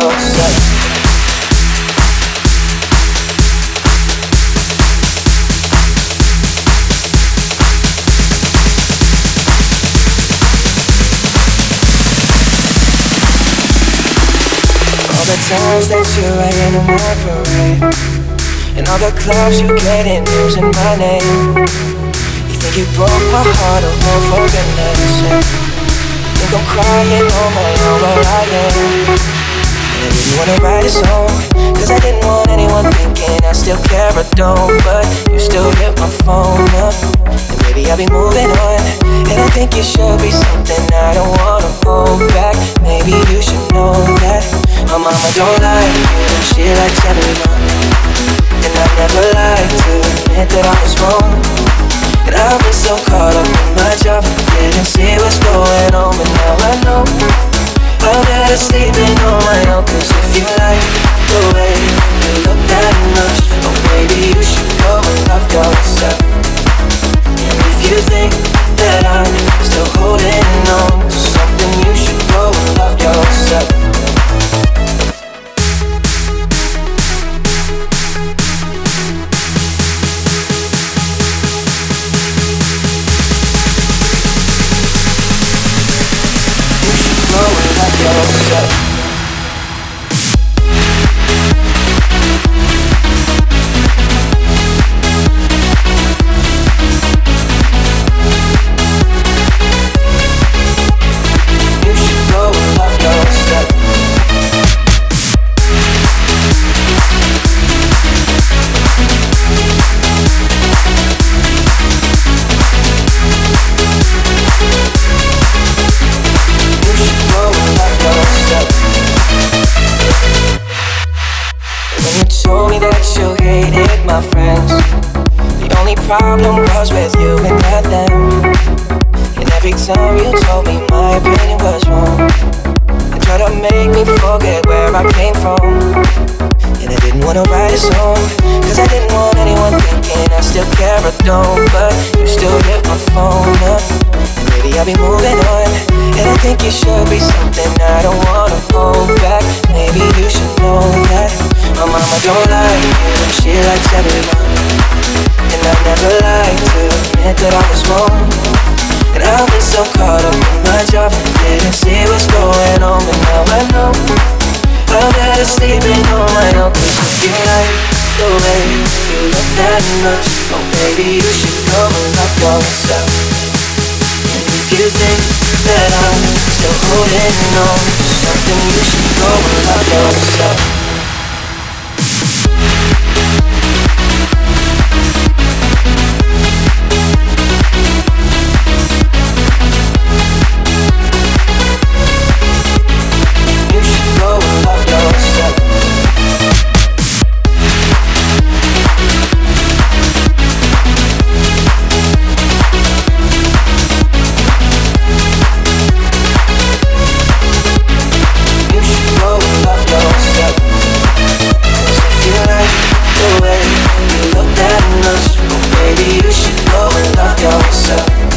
All the times that you are in a microwave And all the clubs you get in using my name. You think you broke my heart, oh no forgiveness You think I'm crying on my own, but I am didn't wanna write a song Cause I didn't want anyone thinking I still care or don't But you still hit my phone up. And maybe I'll be moving on. And I think you should be something I don't wanna hold back. Maybe you should know that My mama don't like you. She likes everyone And I never like to admit that I was wrong. And I've been so caught up in my job. Didn't see what's going on But now I know I'm better sleeping on my own if you like the way look that much Oh you should love yourself problem was with you and not them. And every time you told me my opinion was wrong, you tried to make me forget where I came from. And I didn't wanna write a song, cause I didn't want anyone thinking I still care or don't. But you still hit my phone up. And maybe I'll be moving on. And I think you should be something I don't wanna hold back. Maybe don't like you, she likes everyone. And I never like to admit that I was wrong. And I've been so caught up in my job Didn't see what's going on But now I know. I'm better sleeping on my own Cause you like the way you look that much. Oh baby you should go and love yourself And if you think that I'm still holding on something You should go us. But you should go and love yourself.